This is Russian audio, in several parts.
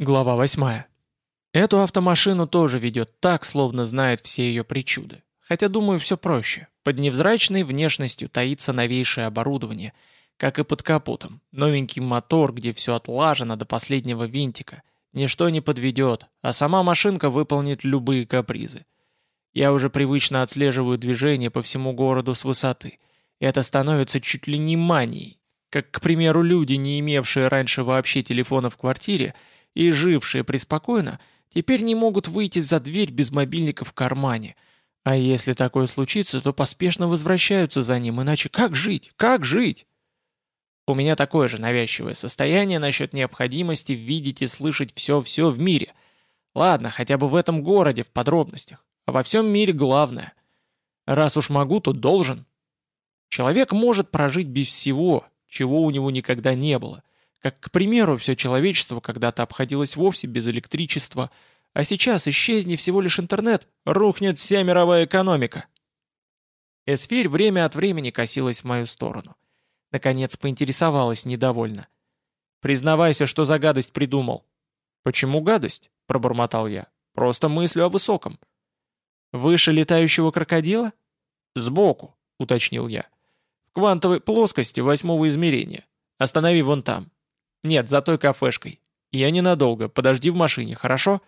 Глава 8. Эту автомашину тоже ведет так, словно знает все ее причуды. Хотя, думаю, все проще. Под невзрачной внешностью таится новейшее оборудование, как и под капотом. Новенький мотор, где все отлажено до последнего винтика. Ничто не подведет, а сама машинка выполнит любые капризы. Я уже привычно отслеживаю движение по всему городу с высоты. Это становится чуть ли не манией. Как, к примеру, люди, не имевшие раньше вообще телефона в квартире, и жившие преспокойно, теперь не могут выйти за дверь без мобильника в кармане. А если такое случится, то поспешно возвращаются за ним, иначе как жить? Как жить? У меня такое же навязчивое состояние насчет необходимости видеть и слышать все-все в мире. Ладно, хотя бы в этом городе, в подробностях. А во всем мире главное. Раз уж могу, то должен. Человек может прожить без всего, чего у него никогда не было. Как, к примеру, все человечество когда-то обходилось вовсе без электричества, а сейчас, исчезни всего лишь интернет, рухнет вся мировая экономика. Эсфирь время от времени косилась в мою сторону. Наконец поинтересовалась недовольно. «Признавайся, что за гадость придумал». «Почему гадость?» — пробормотал я. «Просто мыслю о высоком». «Выше летающего крокодила?» «Сбоку», — уточнил я. «В квантовой плоскости восьмого измерения. Останови вон там. «Нет, за той кафешкой. Я ненадолго, подожди в машине, хорошо?»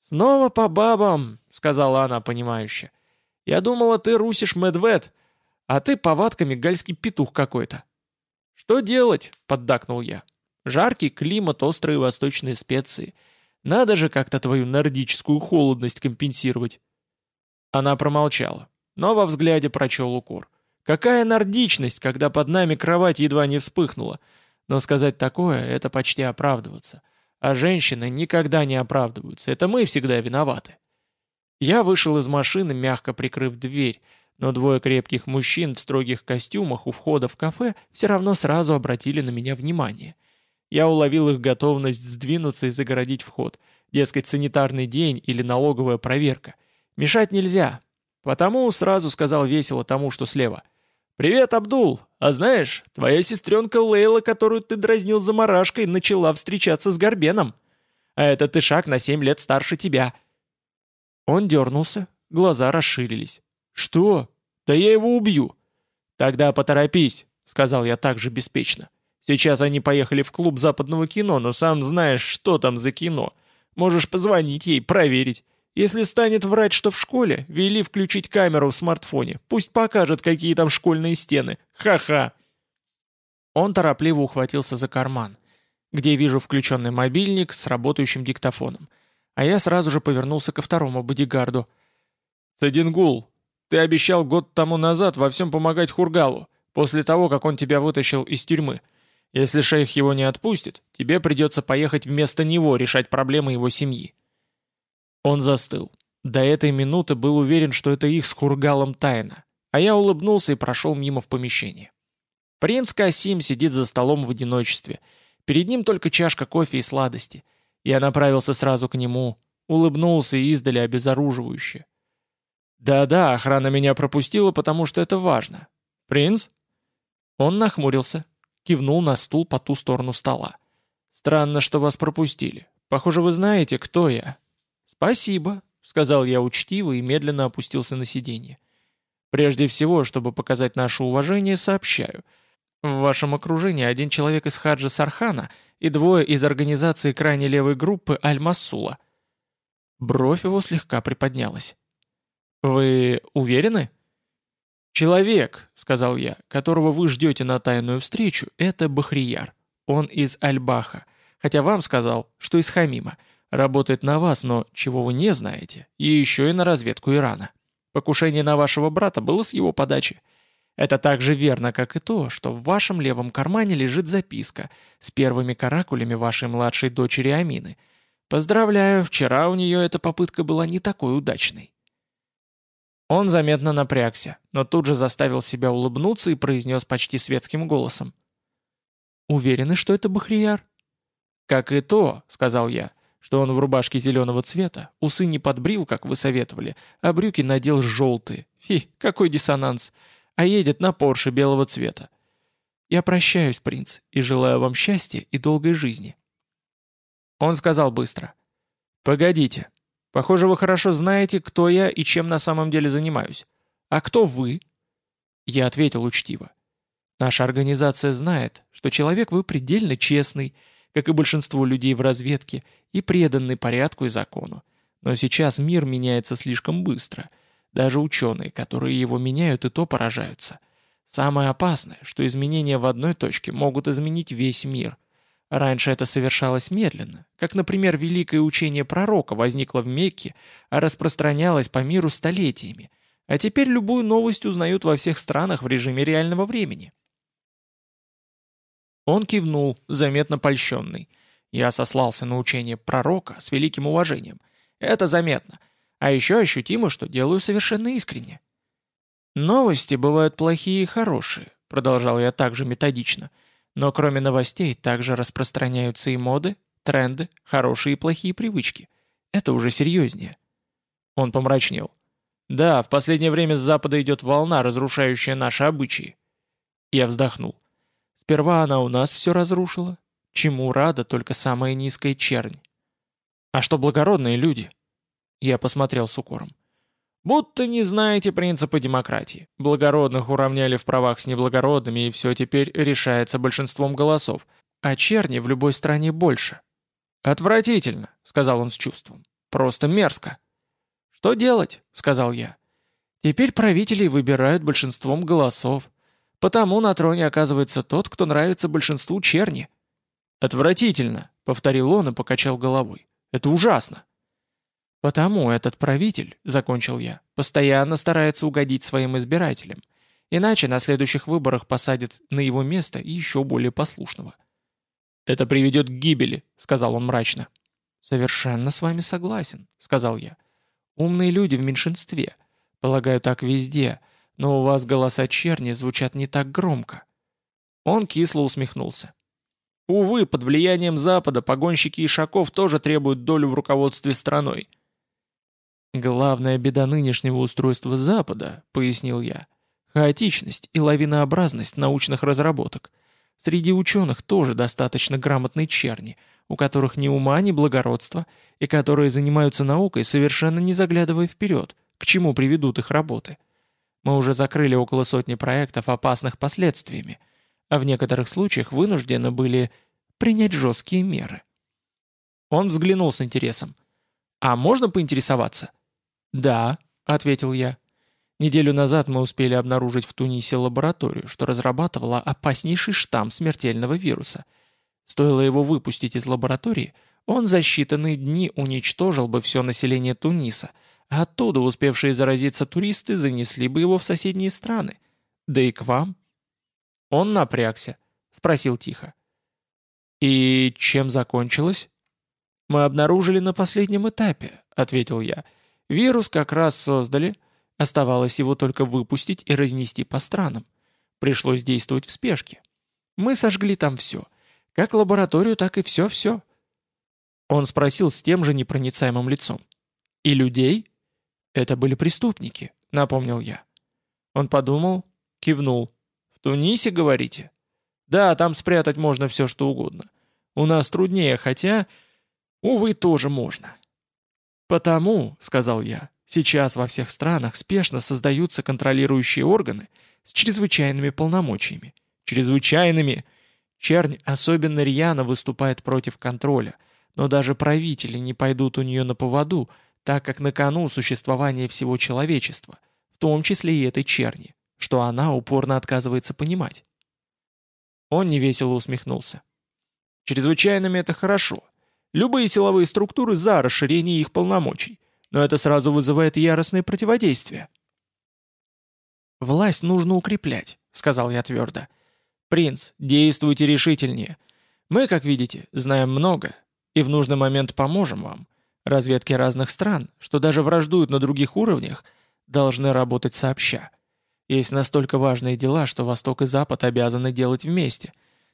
«Снова по бабам», — сказала она понимающе. «Я думала, ты русишь медвед, а ты повадками гальский петух какой-то». «Что делать?» — поддакнул я. «Жаркий климат, острые восточные специи. Надо же как-то твою нордическую холодность компенсировать». Она промолчала, но во взгляде прочел укор. «Какая нордичность, когда под нами кровать едва не вспыхнула!» Но сказать такое — это почти оправдываться. А женщины никогда не оправдываются, это мы всегда виноваты. Я вышел из машины, мягко прикрыв дверь, но двое крепких мужчин в строгих костюмах у входа в кафе все равно сразу обратили на меня внимание. Я уловил их готовность сдвинуться и загородить вход, дескать, санитарный день или налоговая проверка. Мешать нельзя. Потому сразу сказал весело тому, что слева — «Привет, Абдул! А знаешь, твоя сестренка Лейла, которую ты дразнил заморашкой, начала встречаться с Горбеном. А это ты шаг на семь лет старше тебя». Он дернулся, глаза расширились. «Что? Да я его убью!» «Тогда поторопись», — сказал я также беспечно. «Сейчас они поехали в клуб западного кино, но сам знаешь, что там за кино. Можешь позвонить ей, проверить. Если станет врать, что в школе, вели включить камеру в смартфоне. Пусть покажет, какие там школьные стены. Ха-ха!» Он торопливо ухватился за карман, где вижу включенный мобильник с работающим диктофоном. А я сразу же повернулся ко второму бодигарду. «Садингул, ты обещал год тому назад во всем помогать Хургалу, после того, как он тебя вытащил из тюрьмы. Если шейх его не отпустит, тебе придется поехать вместо него решать проблемы его семьи. Он застыл. До этой минуты был уверен, что это их с Хургалом тайна, а я улыбнулся и прошел мимо в помещение. Принц Касим сидит за столом в одиночестве. Перед ним только чашка кофе и сладости. Я направился сразу к нему, улыбнулся и издали обезоруживающе. «Да-да, охрана меня пропустила, потому что это важно. Принц?» Он нахмурился, кивнул на стул по ту сторону стола. «Странно, что вас пропустили. Похоже, вы знаете, кто я. «Спасибо», — сказал я учтиво и медленно опустился на сиденье. «Прежде всего, чтобы показать наше уважение, сообщаю. В вашем окружении один человек из Хаджа Сархана и двое из организации крайне левой группы Аль-Массула». Бровь его слегка приподнялась. «Вы уверены?» «Человек», — сказал я, — «которого вы ждете на тайную встречу, это Бахрияр. Он из Аль-Баха, хотя вам сказал, что из Хамима. Работает на вас, но чего вы не знаете, и еще и на разведку Ирана. Покушение на вашего брата было с его подачи. Это так же верно, как и то, что в вашем левом кармане лежит записка с первыми каракулями вашей младшей дочери Амины. Поздравляю, вчера у нее эта попытка была не такой удачной. Он заметно напрягся, но тут же заставил себя улыбнуться и произнес почти светским голосом. «Уверены, что это Бахрияр?» «Как и то», — сказал я, — что он в рубашке зеленого цвета, усы не подбрил, как вы советовали, а брюки надел желтые. Фи, какой диссонанс. А едет на Порше белого цвета. Я прощаюсь, принц, и желаю вам счастья и долгой жизни. Он сказал быстро. «Погодите. Похоже, вы хорошо знаете, кто я и чем на самом деле занимаюсь. А кто вы?» Я ответил учтиво. «Наша организация знает, что человек вы предельно честный, как и большинство людей в разведке, и преданный порядку и закону. Но сейчас мир меняется слишком быстро. Даже ученые, которые его меняют, и то поражаются. Самое опасное, что изменения в одной точке могут изменить весь мир. Раньше это совершалось медленно, как, например, великое учение пророка возникло в Мекке, а распространялось по миру столетиями, а теперь любую новость узнают во всех странах в режиме реального времени. Он кивнул, заметно польщенный. Я сослался на учение пророка с великим уважением. Это заметно. А еще ощутимо, что делаю совершенно искренне. «Новости бывают плохие и хорошие», — продолжал я также методично. «Но кроме новостей также распространяются и моды, тренды, хорошие и плохие привычки. Это уже серьезнее». Он помрачнел. «Да, в последнее время с запада идет волна, разрушающая наши обычаи». Я вздохнул. Сперва она у нас все разрушила, чему рада только самая низкая чернь. А что благородные люди? Я посмотрел с укором. Будто не знаете принципа демократии. Благородных уравняли в правах с неблагородными, и все теперь решается большинством голосов. А черни в любой стране больше. «Отвратительно», — сказал он с чувством. «Просто мерзко». «Что делать?» — сказал я. «Теперь правителей выбирают большинством голосов. Потому на троне оказывается тот, кто нравится большинству черни». «Отвратительно», — повторил он и покачал головой. «Это ужасно». «Потому этот правитель, — закончил я, — постоянно старается угодить своим избирателям, иначе на следующих выборах посадят на его место еще более послушного». «Это приведет к гибели», — сказал он мрачно. «Совершенно с вами согласен», — сказал я. «Умные люди в меньшинстве. Полагаю, так везде, но у вас голоса черни звучат не так громко». Он кисло усмехнулся. «Увы, под влиянием Запада погонщики Ишаков тоже требуют долю в руководстве страной». «Главная беда нынешнего устройства Запада», — пояснил я, — «хаотичность и лавинообразность научных разработок. Среди ученых тоже достаточно грамотной черни, у которых ни ума, ни благородства, и которые занимаются наукой, совершенно не заглядывая вперед, к чему приведут их работы. Мы уже закрыли около сотни проектов, опасных последствиями, а в некоторых случаях вынуждены были принять жесткие меры». Он взглянул с интересом. «А можно поинтересоваться?» «Да», — ответил я. Неделю назад мы успели обнаружить в Тунисе лабораторию, что разрабатывала опаснейший штамм смертельного вируса. Стоило его выпустить из лаборатории, он за считанные дни уничтожил бы все население Туниса, оттуда успевшие заразиться туристы занесли бы его в соседние страны. Да и к вам. Он напрягся, спросил тихо. «И чем закончилось?» «Мы обнаружили на последнем этапе», — ответил я, — Вирус как раз создали, оставалось его только выпустить и разнести по странам. Пришлось действовать в спешке. Мы сожгли там все. Как лабораторию, так и все-все. Он спросил с тем же непроницаемым лицом. «И людей?» «Это были преступники», — напомнил я. Он подумал, кивнул. «В Тунисе, говорите?» «Да, там спрятать можно все, что угодно. У нас труднее, хотя...» «Увы, тоже можно. «Потому», — сказал я, — «сейчас во всех странах спешно создаются контролирующие органы с чрезвычайными полномочиями. Чрезвычайными! Чернь особенно рьяно выступает против контроля, но даже правители не пойдут у нее на поводу, так как на кону существование всего человечества, в том числе и этой черни, что она упорно отказывается понимать». Он невесело усмехнулся. «Чрезвычайными это хорошо, Любые силовые структуры за расширение их полномочий, но это сразу вызывает яростное противодействие. «Власть нужно укреплять», — сказал я твердо. «Принц, действуйте решительнее. Мы, как видите, знаем много, и в нужный момент поможем вам. Разведки разных стран, что даже враждуют на других уровнях, должны работать сообща. Есть настолько важные дела, что Восток и Запад обязаны делать вместе.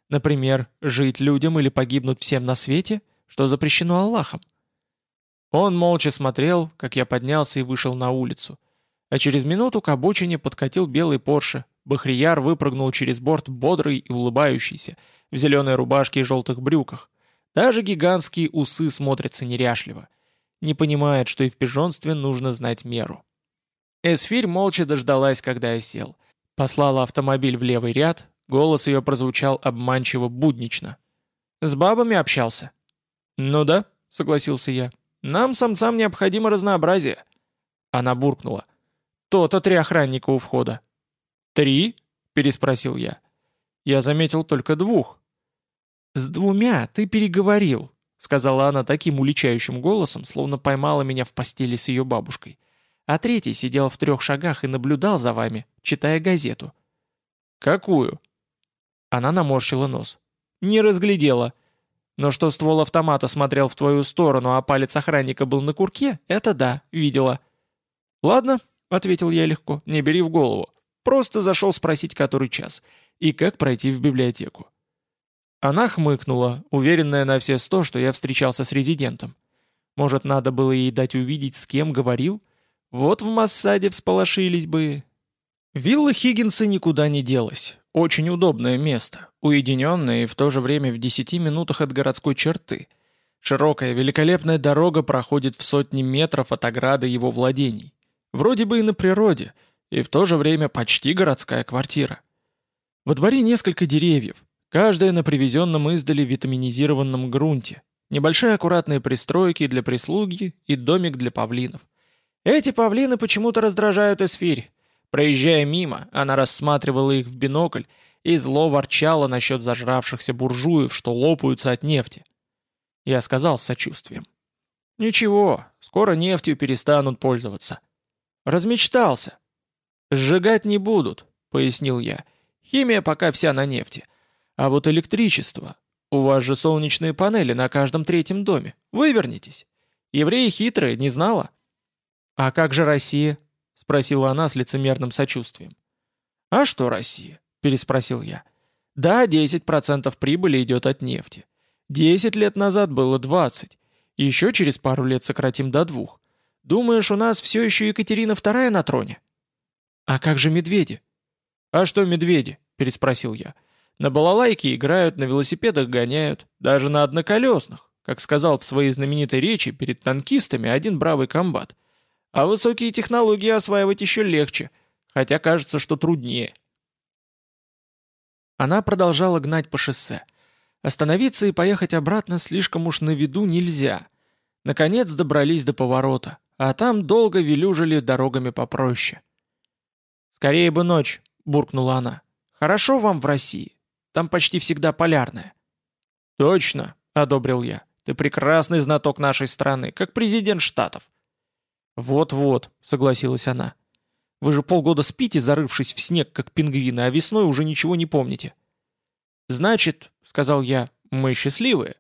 Например, жить людям или погибнуть всем на свете — что запрещено Аллахом. Он молча смотрел, как я поднялся и вышел на улицу. А через минуту к обочине подкатил белый Порше. Бахрияр выпрыгнул через борт бодрый и улыбающийся, в зеленой рубашке и желтых брюках. Даже гигантские усы смотрятся неряшливо. Не понимает, что и в пижонстве нужно знать меру. Эсфирь молча дождалась, когда я сел. Послала автомобиль в левый ряд, голос ее прозвучал обманчиво буднично. «С бабами общался?» «Ну да», — согласился я. «Нам, самцам, необходимо разнообразие». Она буркнула. «То-то три охранника у входа». «Три?» — переспросил я. Я заметил только двух. «С двумя ты переговорил», — сказала она таким уличающим голосом, словно поймала меня в постели с ее бабушкой. А третий сидел в трех шагах и наблюдал за вами, читая газету. «Какую?» Она наморщила нос. «Не разглядела. Но что ствол автомата смотрел в твою сторону, а палец охранника был на курке, это да, видела». «Ладно», — ответил я легко, — «не бери в голову. Просто зашел спросить, который час, и как пройти в библиотеку». Она хмыкнула, уверенная на все сто, что я встречался с резидентом. Может, надо было ей дать увидеть, с кем говорил? Вот в Массаде всполошились бы. Вилла Хиггинса никуда не делась. Очень удобное место, уединенное и в то же время в десяти минутах от городской черты. Широкая, великолепная дорога проходит в сотни метров от ограды его владений. Вроде бы и на природе, и в то же время почти городская квартира. Во дворе несколько деревьев, каждая на привезенном издали витаминизированном грунте, небольшие аккуратные пристройки для прислуги и домик для павлинов. Эти павлины почему-то раздражают эсфирь. Проезжая мимо, она рассматривала их в бинокль и зло ворчала насчет зажравшихся буржуев, что лопаются от нефти. Я сказал с сочувствием. «Ничего, скоро нефтью перестанут пользоваться». «Размечтался». «Сжигать не будут», — пояснил я. «Химия пока вся на нефти. А вот электричество. У вас же солнечные панели на каждом третьем доме. Вывернитесь. Евреи хитрые, не знала?» «А как же Россия?» — спросила она с лицемерным сочувствием. «А что Россия?» — переспросил я. «Да, 10% прибыли идет от нефти. 10 лет назад было 20. Еще через пару лет сократим до двух. Думаешь, у нас все еще Екатерина II на троне?» «А как же медведи?» «А что медведи?» — переспросил я. «На балалайке играют, на велосипедах гоняют, даже на одноколесных, как сказал в своей знаменитой речи перед танкистами один бравый комбат. А высокие технологии осваивать еще легче, хотя кажется, что труднее». Она продолжала гнать по шоссе. Остановиться и поехать обратно слишком уж на виду нельзя. Наконец добрались до поворота, а там долго велюжили дорогами попроще. «Скорее бы ночь», — буркнула она. «Хорошо вам в России. Там почти всегда полярная». «Точно», — одобрил я. «Ты прекрасный знаток нашей страны, как президент Штатов». «Вот-вот», — согласилась она. «Вы же полгода спите, зарывшись в снег, как пингвины, а весной уже ничего не помните». «Значит», — сказал я, — «мы счастливые».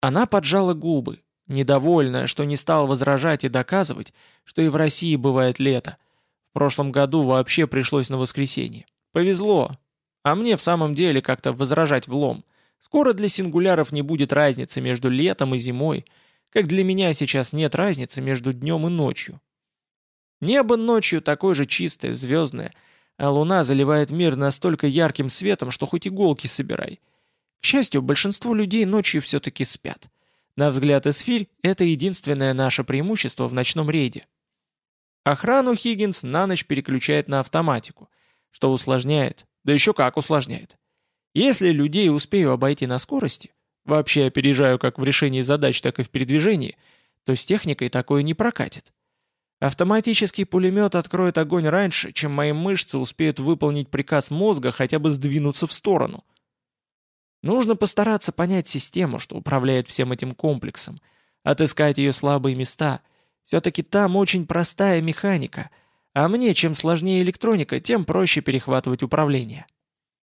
Она поджала губы, недовольная, что не стала возражать и доказывать, что и в России бывает лето, в прошлом году вообще пришлось на воскресенье. Повезло. А мне в самом деле как-то возражать влом. Скоро для сингуляров не будет разницы между летом и зимой, как для меня сейчас нет разницы между днем и ночью. Небо ночью такое же чистое, звездное, а луна заливает мир настолько ярким светом, что хоть иголки собирай. К счастью, большинство людей ночью все-таки спят. На взгляд Эсфирь, это единственное наше преимущество в ночном рейде. Охрану Хиггинс на ночь переключает на автоматику, что усложняет, да еще как усложняет. Если людей успею обойти на скорости, вообще опережаю как в решении задач, так и в передвижении, то с техникой такое не прокатит. Автоматический пулемет откроет огонь раньше, чем мои мышцы успеют выполнить приказ мозга хотя бы сдвинуться в сторону. Нужно постараться понять систему, что управляет всем этим комплексом, отыскать ее слабые места — все-таки там очень простая механика, а мне чем сложнее электроника, тем проще перехватывать управление.